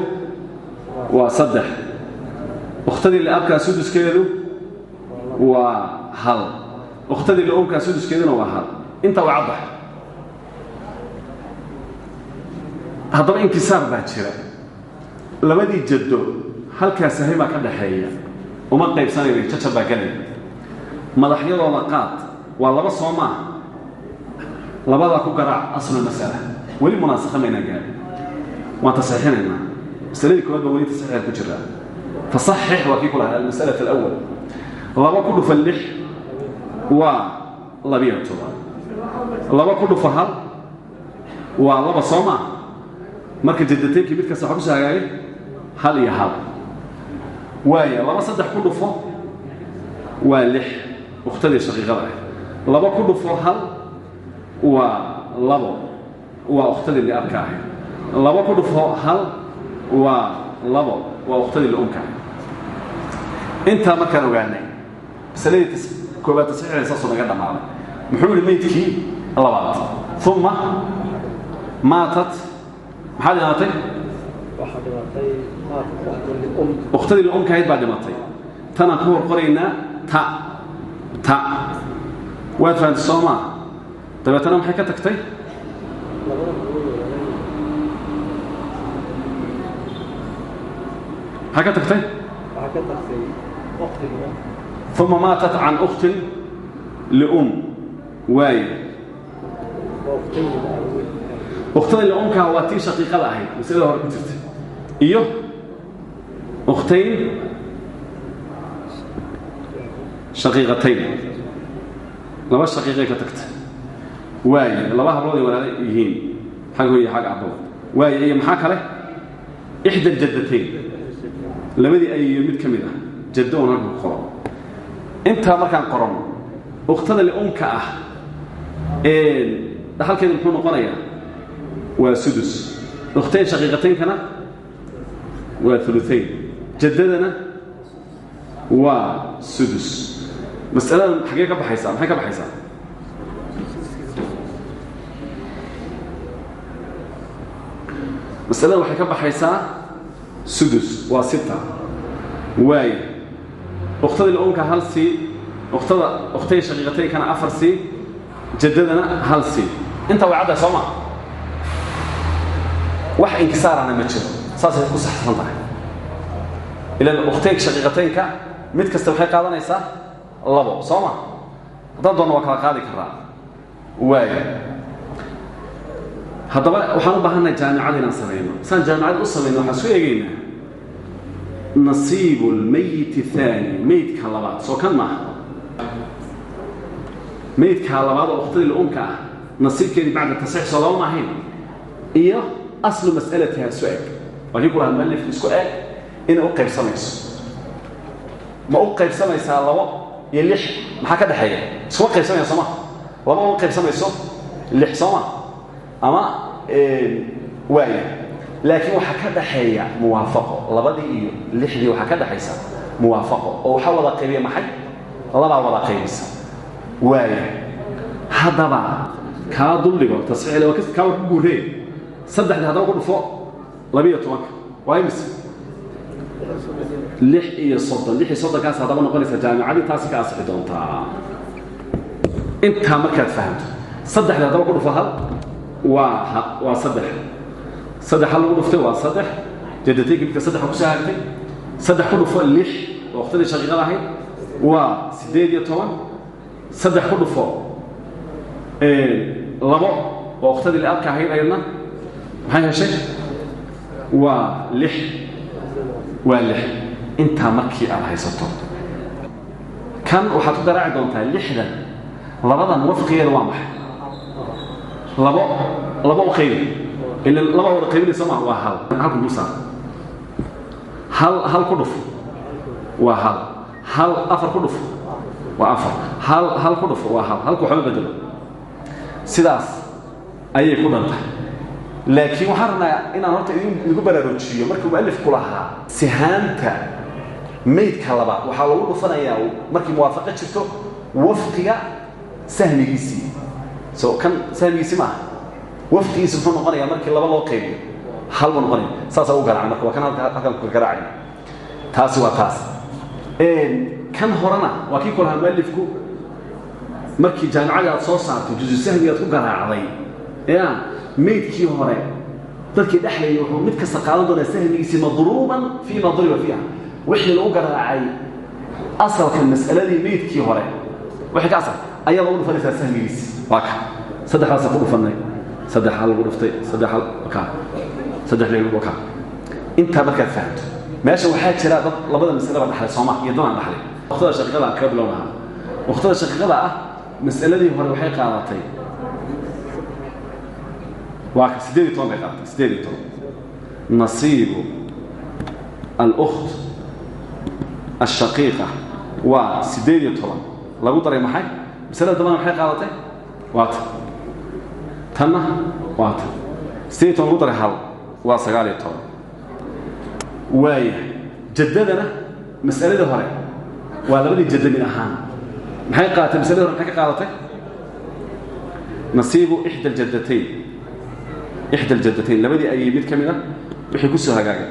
[SPEAKER 1] waa saddex. Ukhtadii liabkaa suduskeedu waa hal. Ukhtadii liumkaa suduskeeduna waa hal. Intaa waa caddax. Haddaba inkisaar baa jira labadii jaddo halkaa sahay baa ka dhaxeeya. Uma qaybsanayna jajar baa galaya madaxyadooda qaad waa laba soo maaha labadaa ku garaac aslu masala. Weli munaasakha maynaa gaadhin. Waan tasaxiixinaynaa masaladii koowaad baa weli tasaxiixaad ku jiraa. Tasaxix waa kii ku lahaa almasala alawal laba ku dhufa lix waa labiyo laba ku dhufa hal laba soo marka jadataynkii mid kasta waxa hal iyo hal. Waaya laba saddex ku dhufo? Waa lix. Ukhtadii shaqiiqada. Laba ku dhufo hal waa labo. Waa ukhtadii liabka ahayd laba ku dhufo hal waa labo. Waa ukhtadii liumka ahayd intaa markaan ogaanay. Masaladii koobaad tasxiixda saasuu naga dhammaaday muxuu yihi labaad. Uma maatat maxaa dhimaatay ukhtadii liumka ahayd baa dhimatay. Tanaan ku hor qoraynaa ta ta. Waad fahamtay soo maa dabeetana maxay ka tagtay? Maxay ka tagtay? Uma maatat can ukhtin lium waaye. Ukhtada liumkaa waa tii shaqiiqada ahayd masalada hore ku jirta iyo ukhtayn shaqiiqatayn laba shaqiiqay ka tagta waaye laba hablood ay walaala yihiin xag hooy xag abbo waaye iyo maxaa kale ixda jaddatayn labadii ayiyo mid ka mid ah jaddo oon halka ku qoran intaa markaan qoran ukhtada liumka ah dhaxalkeedu muxuu noqonayaa waa sudus ukhtayn shaqiiqataynkana waa uluayn jaddadana waa sudus. Masaladan xaggee ka baxaysaa? Maxay ka baxaysaa? Ka baxaysaa sudus. Waa sita waay ukhtadii liumka hal sii ukhtay shaqiiqataynkana afar sii jaddadana hal sii. Intaa way wax inkisaarana ma jiro. Saasay ku saxsan tahay ilan ukhtaynka shaqiiqataynka mid kasta waxay qaadanaysaa labo soo ma haddaan qaadi karaa waaya haddaba waxaan u baahannahay jaamicada inaan samayno. Saan jaamicada u samayno waxaan soo eegaynaa. Nasiibu lmayiti aani meydka labaad. Soo kan maaha? Meydkaa labaad oo ukhtadii liumka ah bacda tasxiix soo laba iyo aslu mas'alatiha isu eg waa kii ku isku inay u qaybsamayso. Ma u qaybsamaysaa labo iyo lix maxaa ka dhexeeya? Iskuma qaybsamaya sooma laba uma qaybsamayso lix sooma ama waaya laakiin waxaa ka dhaxeeya muwaafaqo labadii iyo lixdii waxaa ka dhaxaysa muwaafaqo. Oo waxaa wada qaybiya maxay? Labaa wada qaybisa. Waaya haddaba kaa duldhigo tasxiixle waa kaa war ku guuree. Saddexdii haddaba ku dhufo labiiyo tobanka. Waa imise lix iyo soddon lix iyo soddonkaas haddaba noqonaysa jaamicadii taasi ka asixi doontaa intaa markaad fahamto saddexdii haddaba ku dhufo hal waa waa saddex. Saddex hal lagu dhuftay waa saddex. Jadataynka midka saddexa ku soo hagtay saddex ku dhufo lix oo waqtadii shaqiiqada ahayd waa siddeed iyo toban. Saddex ku dhufo labo waqtadii liabka ahayd ayadna maxay heshay? Waa lix waa lix. Intaa markii aad haysato. Kan waxaad ku garaaci doontaa lixdan. Labadan wafqigeeda waa maxay? Labo laba u qaybi ila laba wada qaybinaysa ma waa hal. Halku dul hal hal ku dhuf. Waa hal. Hal afar ku dhuf. Waa afar. Hal hal ku dhuf. Waa hal. Halku waxba bedelo sidaas ayay ku dhan laakiin waxaan rabnaa inaan horta idinku baraarujiyo markii mualifku lahaa sihaanta maydka labaad waxaa lagu dhufanayaa markii muwaafaqo jirto wafqiga sahmigiisii. So kan sahmigiisi maaha wafqigiisi muxuu noqonayaa markii laba loo qaybiyo. Hal buu noqonaya saasaa u garaacay marka waa kan halkan ku garaacay. Taasi waa taas. Kan horena waa kii ku lahaa mualifku markii jaamicadii aad soo saarto juzu sahmiga aad ku garaacday. Ya maydkii hore dadkii dhexlayay wuxuu mid kasta qaadan doonaa sahmigiisii madruuban fii ma duriba wixii lagu garaacay asalka mas'aladii maydkii hore wixii ka asal ayaa lagu dhufanaysaa sahmigiisi waa ka. Saddexdaasa ku dhufannay. Saddex hal lagu dhuftay saddex hal ka. Saddex leelu ka. Intaa markaad fahamto meesha waxaa jira dad labada masaleba dhaxlay sooma iyo dhaxlay. Waqtada shaqiiqada aan kaga bilownaha shaqiiqada ah mas'aladii hore waxay qaadatay waa ka sideed iyo toban bay qaadatay sideed iyo toban nasiibu alukht ashaqiiqa waa sideed iyo toban lagu daray maxay? Masalada dambana maxay qaadatay waa ta tanna waa ta sideed hal waa sagaal iyo toban waaya jaddadana mas'aladii hore. Waa labadii jadda mid ahaan. Maxay qaadatay masaladii hore maxay ka qaadatay nasiibu ixda aljadatayn ixda aljadatayn labadii ayay mid ka mid a wixii ku soo hagaagay.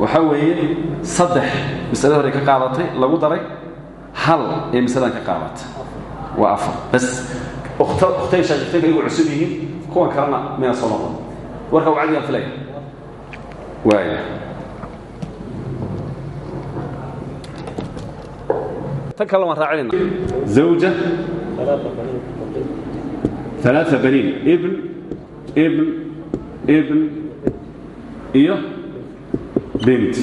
[SPEAKER 1] Waxaa weeye saddex masalada hore ka qaadatay lagu daray hal ee masaladan ka qaadatay. Waa afar. Bas ukhtayn shaqiiqtaynka iyagu cusub yihiin kuwan kalena miyaa soo warka wacdigaan filaya waaya tan kale waan raacinayna zawja ثلاثة بنين ابن ابن ابن iyo bint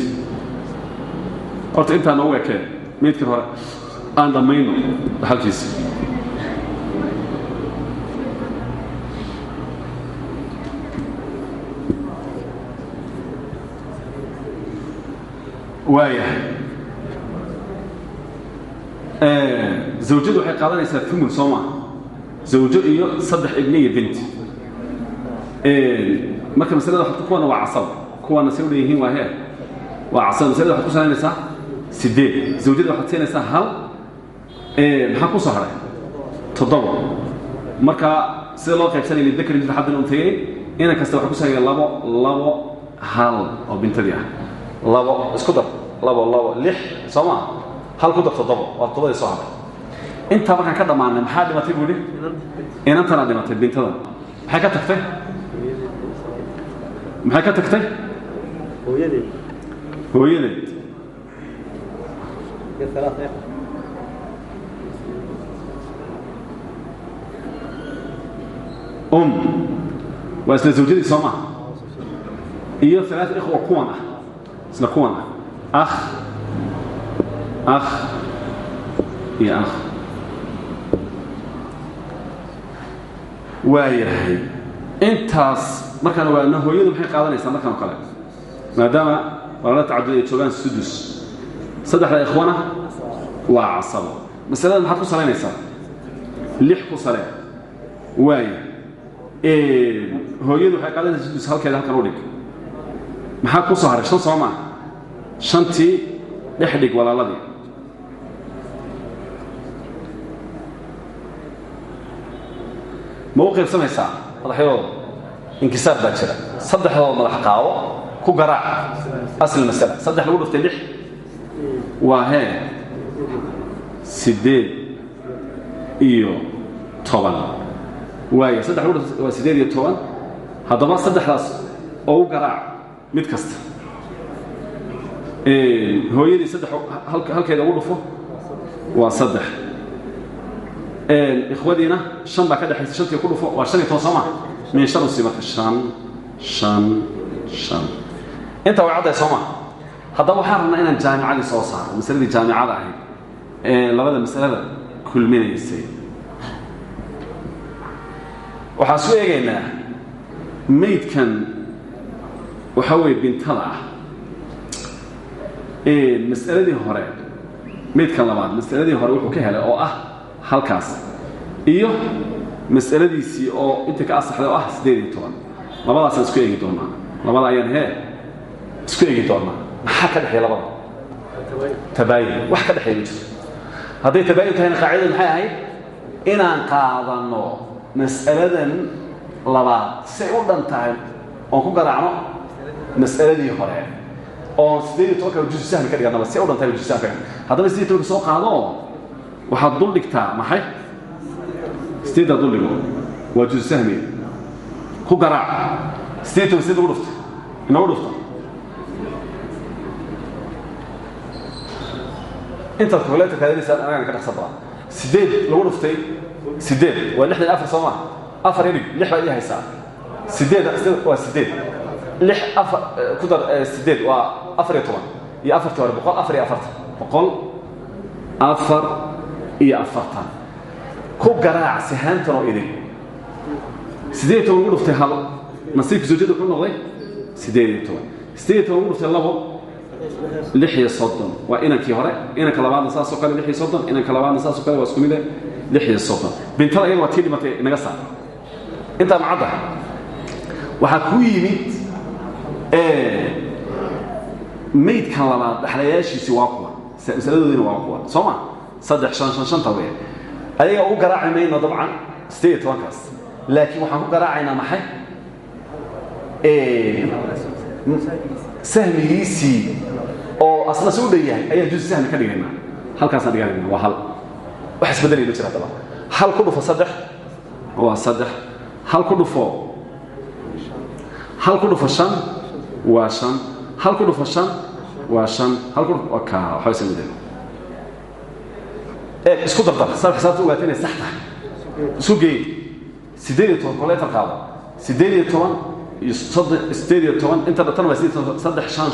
[SPEAKER 1] horta intaa noogu ekeen maydkan hore aan dhammayno dhaxalkiisa waayahay zawjadu waxay qaadanaysaa umun soo maa zawjo iyo saddex ibni iyo binti marka masalada kuwana waa casab kuwana say u dhan yihiin waa heer waa casab masalada waxaad ku salaynaysaa sideed zawjada waxaad siinaysaa hal maxaa ku soo haray toddoba marka sida loo qaybsanaya lidakri mid xaddin untayeyn inan kasta waxaa ku salayaya labo labo hal oo bintadii ah labo isku dar labo labo lix soo maa hal ku dar toddoba waa toddobadii soo haray intaa markaan ka dhammaanay maxaa dhimatay buu idhi inantana dhimatay bintadan maxay ka tagtay? Maxay ka tagtay?
[SPEAKER 2] Hooyadeed.
[SPEAKER 1] Um waa isla zawjadii soo iyo alaa ikhwa kuwan ah. Isla kuwan ah. akh. Akh. Iyo akh. Waayahay intaas markaan ogaano hooyadu maxay qaadanaysaa markaan o kale? Maadaama walala tacadud ay joogaan sudus. Saddexda ikhwana waa casabo masalada maxaad ku salaynaysaa lix ku sale waaya hooyadu waxay qaadanaysaa sudus halkeeda halkan u dhig. Maxaa ku soo haray? Shan soo maa shantii dhex dhig walaaladii ma u qaybsamaysaa? Madaxyadooda inkisaar baa jira. Saddexdooda madax qaabo ku garaac. Asl masala. Saddex lagu dhuftay lix. Waa hee iyo toban. Waaya saddex lagu dhuftay waa iyo toban. Haddaba saddexdaas oo garaac mid kasta. Hooyadii saddex halkeeda ugu dhufo waa saddex. Ikhwadiina shan baa ka dhexaysa shantii ku dhufo waa shan iyo toban soo maa min shan u sii marka shan shan shan. Intaa way cadday soo maa haddaba waxaan rabnaa inaan jaamicadii soo saaro masaladii jaamicada ahayd ee labada masalada ku kulminaysay. Waxaan su eegaynaa maydkan waxaa weeye bintada ah. Mas'aladii hore maydkan labaad mas'aladii hore wuxuu ka helay oo ah halkaas iyo mas'aladiisii oo inta ka asaxday ah siddeed iyo isku eegi doonaa. Labada ayaan hee isku eegi doonaa. Maxaa ka dhexeeya labada? Tabaayun. Wax ka dhexeeya ma jiro hadday tabaayun tahayna qaacidadu maxay ahayd? Inaan qaadanno mas'aladan labaad. Say u dhan tahay ku garaacno mas'aladii hore. Oon siddeed iyo tobanka jusu ka dhiganaba say u dhan tahay jusu ka dhigan haddaba siddeed tobanka soo qaado waxaad dul dhigtaa maxay sideeddaa dul dhigo waa jusu sahmi ku garaac siddeed toban sideed ugu dhufta inagu dhufta intaad kalkuleetar kaadinaysaan anagaan ka dhaqsan badan sideed lagu dhuftay. Sideed waa lixdan afar soo maa afar idhig lix baad ii haysaa. Sideed waa sideed lix afar ku dar sideed waa afar iyo toban. Iyo afartii hore boqol afar iyo afartan boqol afar iyo afartan ku garaac sihaantan oo idin. Sideed toban lagu dhuftay hal? Nasiibka zawjada wuxuu noqday sideed iyo toban sideed toban lagu dhuftay labo? Lix iyo soddon. Waa inankii hore. Inanka labaadna saasoo kale lix iyo soddon. Inanka labaadna saasoo kale waa isku mide lix iyo soddon. Bintada iyada waa tii dhimatay inaga saar. Intaa macadda waxaa ku yimid maydkan labaad dhaxlayaashiisi waa kuwa. Masaladoodiina waa kuwa. Soo ma? Saddex shan shan shanta weye ayaga ugu garaaci mayno dabcan siddeed iyo tobankaas laakiin waxaan ku garaacaynaa maxay? Sahmigiisii oo asna si u dhan yahay ayaan jusi sahmi ka dhigaynaa halkaasaan dhiganayna waa hal. Wax isbedelay ma jira haddaba hal ku dhufo saddex. Waa saddex. Hal ku dhufo hal ku dhufo shan. Waa shan. Hal ku dhufo shan. Waa shan. Hal ku dhufo ka waxba isa mideen ee isku dardar saad xisaabta ogaata inay sax tahay. Isu geey siddeed iyo toban koleetar qaado siddeed iyo toban iyo sideed iyo toban inta dhatan waa sideed toban saddex shan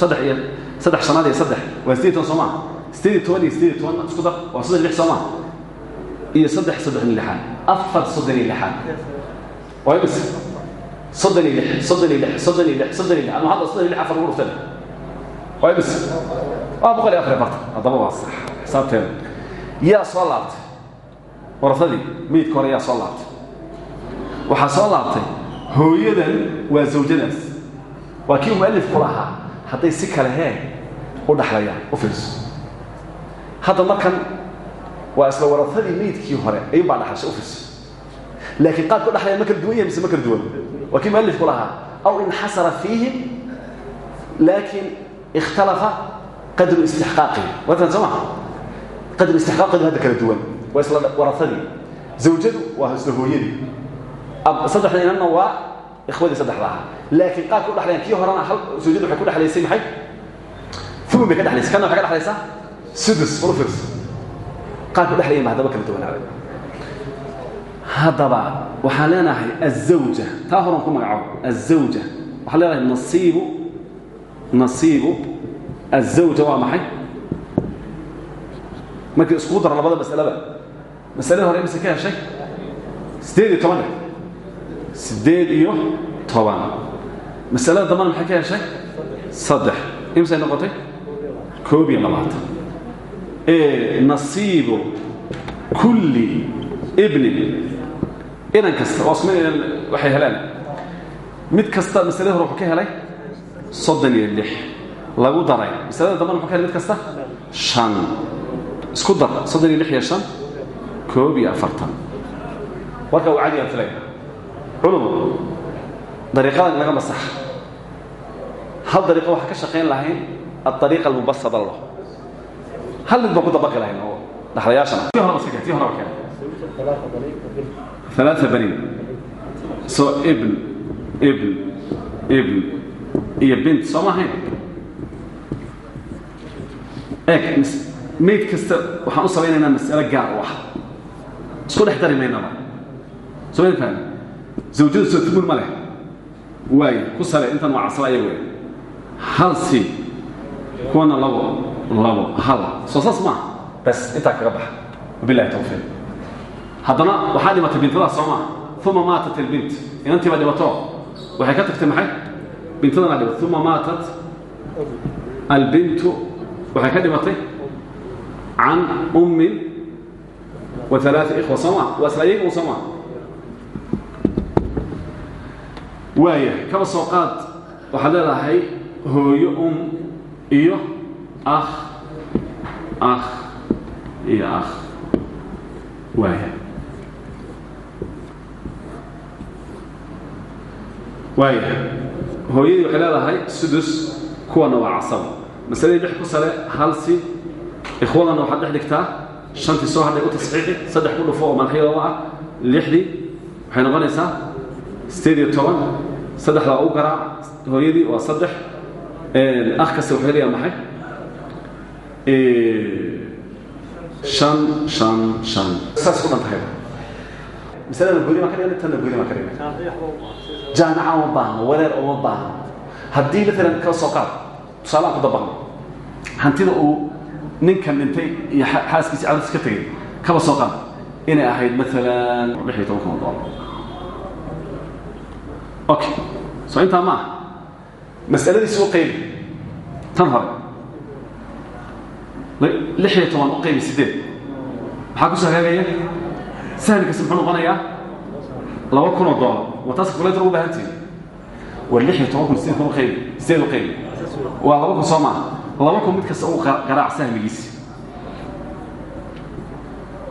[SPEAKER 1] saddex iyo saddex shanaad iyo saddex. Waa sideed toban soo maa sideed iyo toban iyo sideed iyo toban isku dar waa soddon lix soo maa iyo saddex soddon iyo lixaad. Afar soddon iyo lixaad. Waa imis soddon iyo lix soddon iyo lix soddon iyo lix soddon iyo lix. Ama hadda soddon iyo lix afar ugu dhuftay waa imis waa boqol iyo afar iyo afartan haddaba waa sax. Xisaabteeda yaa soo laabtay warafadii meydka hore yaa soo laabtay waxaa soo laabtay hooyadan waa zawjadaas. Waa kii mualifku lahaa hadday si kale hee u dhaxlayaan u fiirso hadda markan waa isla warafadii meydkii hore ayuun baa dhaxashay u fiirso laakiin qaabka u dhaxlaya ma kala duwan yahay mise ma kala duwan? Waa kii mualifku lahaa aw inxasara fiihim laakiin ikhtalafa qadru istixqaaqihi watan soo maha qadru istixqaaqidu hadda kala duwan waa isla warafadii zawjadu waa isla hooyadii saddexda inanna waa ikhwadii saddexda ahaa laakiin qaabka u dhexlayan kii horena hal zawjadu waxay ku dhexlaysay maxay fumin bay ka dhexlaysay kana waxay ka dhexlaysaa sudus urufis qaabka u dhexlayan ba haddaba kala duwanaaday haddaba waxaan leenahay azawja taa horan ku magacaabo azawja waxaan leenahay nasiibu nasiibu azawja waa maxay markii iskugu daro labada masalaba. Masalada hore mise ka heshay? Sideed iyo toban. Sideed iyo toban. Masalada dambana maxay ka heshay? Saddex. Imsay noqotay? Koob iyo labaatan. Nasiibu kulli ibnin. Inan kasta isku mid inan waxay heleen mid kasta masalada hore wuxuu ka helay soddon iyo lix. Lagu daray. Masalada dambana muxuu ka helay mid kasta? Shan isku dar soddon iyo lix iyo shan koob iyo afartan warka uu cadi aan filaya culum dariiqadan inaga masax hal dariiqo waxaa ka shaqayn lahayn aariiqa almubasada lo hal mid baan ku dabaqi lahayn oo dhaxlayaashana tii horeba iska tii horeba keen ثلاثة بنين سو ابن ابن ابن iyo bint soo maahayn eeg mayd kasta waxaan u samaynaynaa mas'alo gaar ah. Isku dhex dari maynaba. Soo ma fahmi? Soo tumuul ma leh. Ku sale intan waa casla ayagu hal si labo labo hal. Soo saas maaha bas intaa kaga baxa. Wabilahi towfiiq haddana waxaa dhimatay bintadaas soo maa uma maatat ilbint inantii baa dhimato. Waxay ka tagtay maxay? Bintadana dhimatay. Uma albintu waxay ka dhimatay ummin wa alaaa ikhwa soo maa waa isla ayaga soo maa waaya kaba soo qaad waxaad leedahay hooyo um iyo akh akh iyo akh waaya waaya hooyadii waxay leedahay sudus kuwana waa ikhwadana waxaad dhex dhigtaa shantii soo hadhay u tasxiixi saddex ku dhufo oo madaxyadooda ah lixdii waxay noqonaysaa sideed iyo toban saddexdaa u garaac hooyadii waa saddex akh kasta wuxuu helayaa maxay shan shan shan saas ku dhan tahay masalada gooni baan ka dhigana tanna gooni baan ka dhigana jaamica uma baahno wareer uma baahno haddii maalan kala soo qaad tusaale aan ku dabaqno hantida uu ninkan dhintay iyo xaaskiisi cadis ka tegay kaba soo qaad inay ahayd maalan lix iyo toban kun doollar okay soo intaa ma aha. Masaladiisi u qaybi tan hore. Lix iyo toban u qaybi sideed maxaa ku soo hagaagaya sahli kasta muxuu noqonayaa laba kun oo doolar waa taas calculator u baahan tihin waa lix iyo toban kun sideed kun qaybi sideed u qaybi waa laba kun soo maaha laba kun mid kasta uu garaac sahmigiisi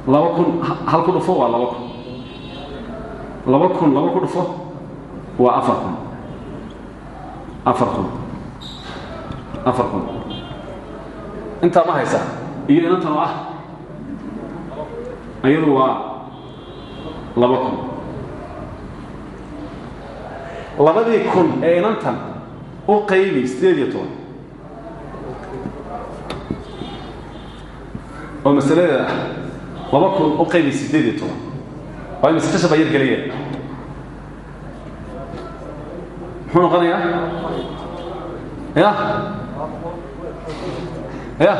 [SPEAKER 1] laba kun hal dhufo waa laba kun laba kun laba ku dhufo waa afar kun afar kun afar kun intaa ma haysa? Iyo inantan oo ah. Iyadu waa laba kun labadii kun ee inantan u qaybi sideed iyo toban oo masaladeeda ah laba kun u qaybi sideed iyo toban. Waa in maskasha baa yar gelaya muxuu noqonayaa ya. Ya.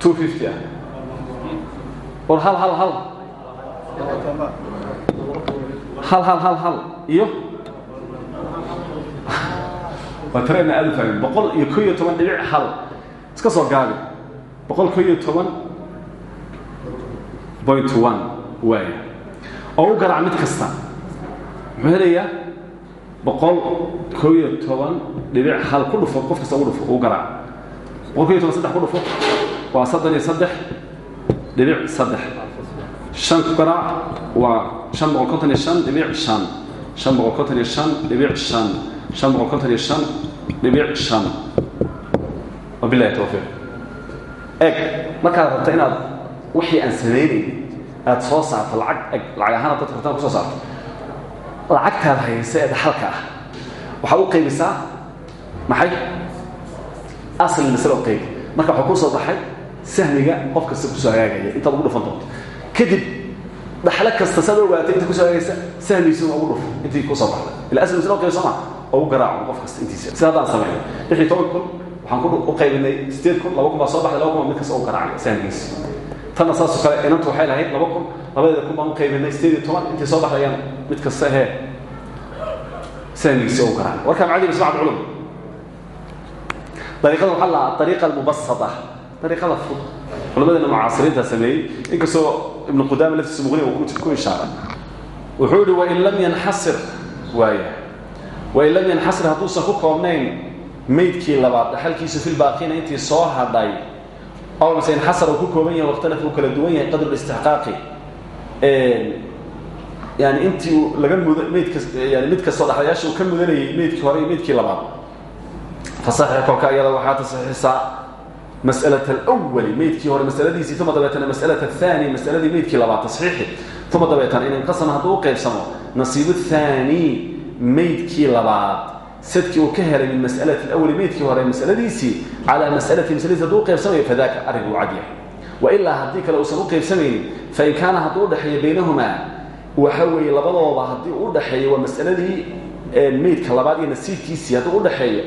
[SPEAKER 1] two fifty ah. War hal hal hal. Hal hal hal hal. Iyo? Waa tareena aada u fahmin boqol iyo ko iyo toban dhibic hal. Iska soo gaabi boqol ko oo u garaac mid kasta. Muxuu helayaa? boqol hal ku dhufo qof kasta ugu dhufo uu garaac. boqol ko toban saddex ku dhufo waa soddon iyo saddex dhibic saddex. Shan ku garaac waa shan boqol konton iyo shan dhibic shan. Shan boqol konton iyo shan dhibic shan. Shan boqol konton iyo shan dhibic shan. Wabilahi towfiiq eg markaad rabto inaad wixii aan samaynayn aad soo saarto lacag eg lacag ahaan dadka rabtaan ku soo saarto. Lacagtaad haysa ee dhaxalka ah. Waxaad u qaybisaa maxay? Asl masale u qaybi marka waxaa kuu soo baxay sahmiga qof kasta ku soo hagaagaya intaad ugu dhufan doonto. Kadib dhaxlo kasta saad ogaatay inta ku soo hagaagaysa sahmigiisuna ugu dhufo intii ku soo baxday. Ila asl masale u qaybi soo ma? Ugu garaaco qof kasta intiisa. Sida haddaan sameeyo lix iyo toban kun waxaan u qaybinay sideed kun laba kun baa soo baxday laba kun baa mid kasta ugu garaacaya sahmigiisi tanna saasoo kale inantu waxay lahayd laba kun labadeeda kun baan u qaybinay sideed iyo toban intii soo baxdayaan mid kasta hee sahmigiisi ugu garaacay. Warkaa macadi bismacad culum. Dariiqada waxaa lahaa ariiqa almubasata dariiqada fud. Culammadeena mucaasiriinta sameeyey. Inkastoo ibnu qudaama laftiisa muqni uu ku ishaaray. Wuxuu yihi wain lam yanxasir waaya wain lam yanxasir hadduusan ku koobnayn maydkii labaad dhaxalkiisu filbaaqiina intii soo hadhay aw mase inxasar uu ku kooban yahay wakhtalaf uu kala duwan yahay qadru istixqaaqi. Yani intii laga muda maydka yani mid kastoo dhaxlayaasha ka mudanayay maydkii hore iyo maydkii labaad. Fasaxix kolka iyada waxaa tasaxiisaa mas'alat alawali maydkii hore masaladiisii uma dabeetana mas'alat athani masaladii maydkii labaad tasxiixi. Uma dabeetana in inqasama hadduu qaybsamo nasiibu thani maydkii labaad sadkii uu ka helay min mas'alati alawali maydkii hore masaladiisii calaa mas'alati masaladiisi hadduu u qaybsamayo fadaaka arrin uu cadyahay wailaa haddii kale uusan u qaybsamaynin fain kaana hadduu udhaxeeyo baynahumaa waxa weeye labadooda haddii u udhaxeeyo waa mas'aladii maydka labaad iyo nasiibkiisii hadduu udhaxeeyo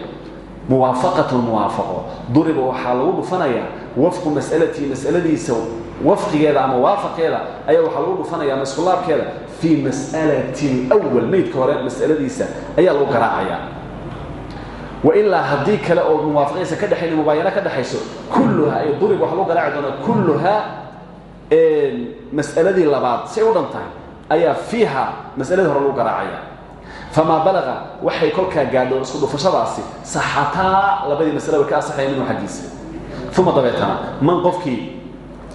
[SPEAKER 1] muwaafaqatun muwaafaqo. Duriba waxaa lagu dhufanayaa wafqu mas'alatii mas'aladiisa wafqigeeda ama waafaqeeda ayaa waxaa lagu dhufanaya ama iskulaabkeeda fii mas'alati lwal meydka hore mas'aladiisa ayaa lagu wailaa haddii kale oo muwaafaqaysa ka dhexayn mubaayana ka dhexayso kulluhaa ay durib waxa lagu garaaci doonaa kulluhaa mas'aladii labaad say u dhan tahay ayaa fiiha mas'aladii hore lagu garaacaya. Famaa balaga waxay kolkaa gaadho isku dhufashadaasi saxataa labadii masale ka asaxaya minhu xaggiisa. Uma dabeetana man qofkii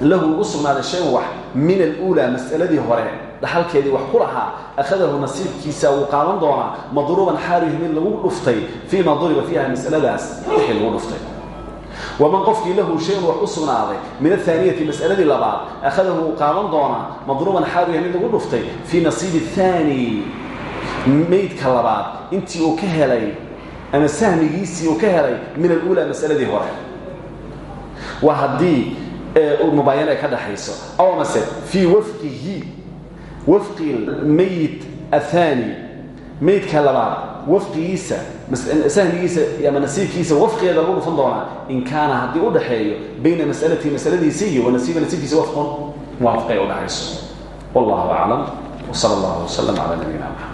[SPEAKER 1] lahu u sugnaaday shayn wax min aluulaa mas'aladii hore dhaxalkeedii wax ku lahaa akhadahu nasiibkiisa wuu qaadan doonaa madruuban xaaluhi mid lagu dhuftay fii ma duriba fiiha mas'aladaas wixii lagu dhuftay. Waman qofkii lahu shayn wax u sugnaaday min athaaniyati mas'aladii labaad akhadahu wuu qaadan doonaa madruuban xaaluhi mid lagu dhuftay fii nasiibi ahaani maydka labaad intii uu ka helay ama sahmigiisii uu ka helay min aluulaa mas'aladii hore. Waa haddii mubaayana ay ka dhaxayso amase fii wafqihi wafqi mayit ahaani maydka labaad wafqigiisa sahmigiisa ama nasiibkiisa wafqigeeda lagu dhufan doonaa in kaana haddii u dhaxeeyo bayna mas'alatihi masaladiisa iyo wa nasiiba nasiibkiisa wafqun muwaafaqay u dhaxayso wallahu aclam wsala allahu wasalam calaa nabiyina maxamed